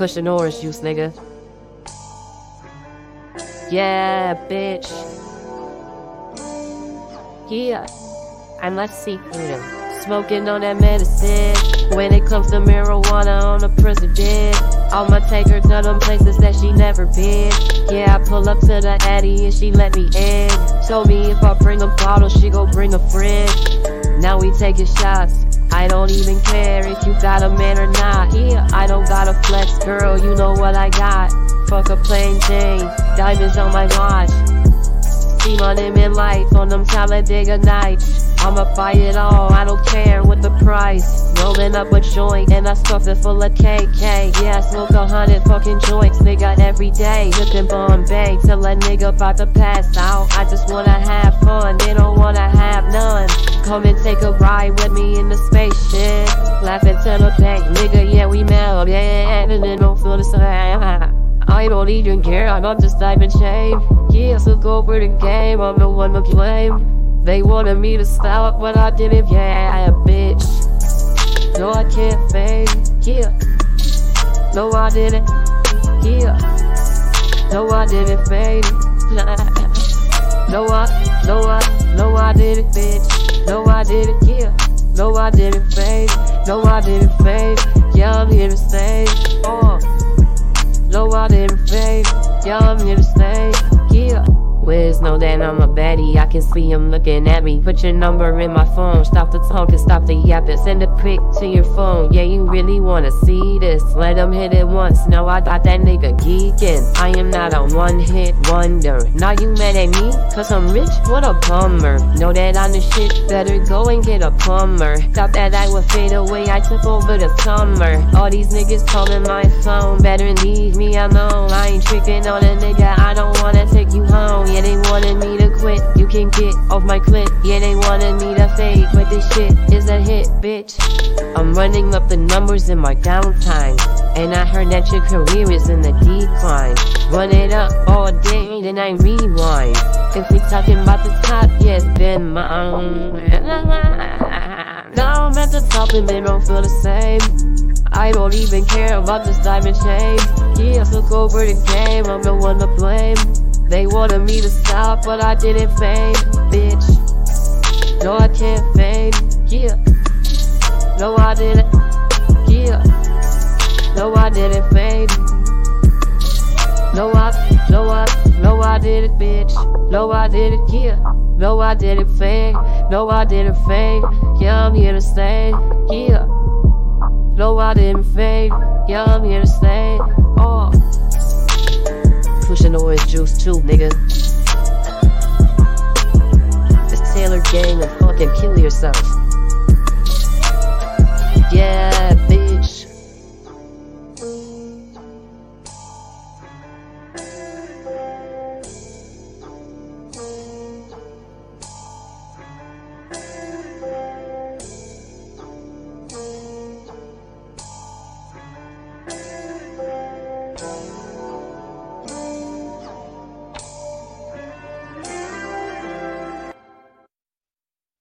Cushion orange juice, nigga. Yeah, bitch. Yeah. I'm less secretive. Smoking on that medicine. When it comes to marijuana on the prison bed. I'ma take her to them places that she never been. Yeah, I pull up to the Addy and she let me in. Told me if I bring a bottle, she gon' bring a friend. Now we taking shots. I don't even care if you got a man or not. Yeah, I don't gotta flex, girl, you know what I got. Fuck a plain Jane, diamonds on my watch. Steam on him in life on them Talladega nights. I'ma buy it all, I don't care what. Rolling up a joint and I stuff it full of KK. Yeah, I smoke a hundred fucking joints, nigga, every day. Looking Bombay till a nigga about to pass out. I just wanna have fun, they don't wanna have none. Come and take a ride with me in the spaceship. Laughing to the bank, nigga, yeah, we melt, yeah, and then don't feel the same. I don't even care, I'm just diving shame. Yeah, so go for the game, I'm the one to blame. They wanted me to stop, but I didn't, yeah, bitch. No, I can't fade, yeah. No, I didn't, yeah. No, I didn't fade. No, I, no, I, no, I didn't, bitch. No, I didn't, yeah. No, I didn't fade. No, I didn't fade. Yeah, I'm here to stay. Oh. No, I didn't fade. Yeah, I'm here to stay. That I'm a baddie, I can see him looking at me. Put your number in my phone, stop the talking, stop the yapping. Send a pic to your phone, yeah, you really wanna see this. Let him hit it once, now I got that nigga geeking. I am not a one hit wonder. Now you mad at me, cause I'm rich? What a bummer. Know that I'm the shit, better go and get a plumber. Thought that I would fade away, I took over the summer. All these niggas calling my phone, better leave me alone. I ain't tricking on a nigga, I don't wanna take. Yeah, they wanted me to quit. You can get off my clip. Yeah, they wanted me to fade, but this shit is a hit, bitch. I'm running up the numbers in my downtime. And I heard that your career is in the decline. Run it up all day, then I rewind. If we talking about the top, yes, then mine. Now I'm at the top and they don't feel the same. I don't even care about this diamond chain. Yeah, I took over the game, I'm the one to blame. They wanted me to stop, but I didn't fade, bitch. No, I can't fade, yeah. No, I didn't, yeah. No, I didn't fade. No, I, no, I, no, I didn't, bitch. No, I didn't, yeah. No, I didn't fade. No, I didn't fade. Yeah, I'm here to stay, yeah. No, I didn't fade. Yeah, I'm here to stay. Oh pushing orange juice too, nigga. This Taylor gang and fucking kill yourself.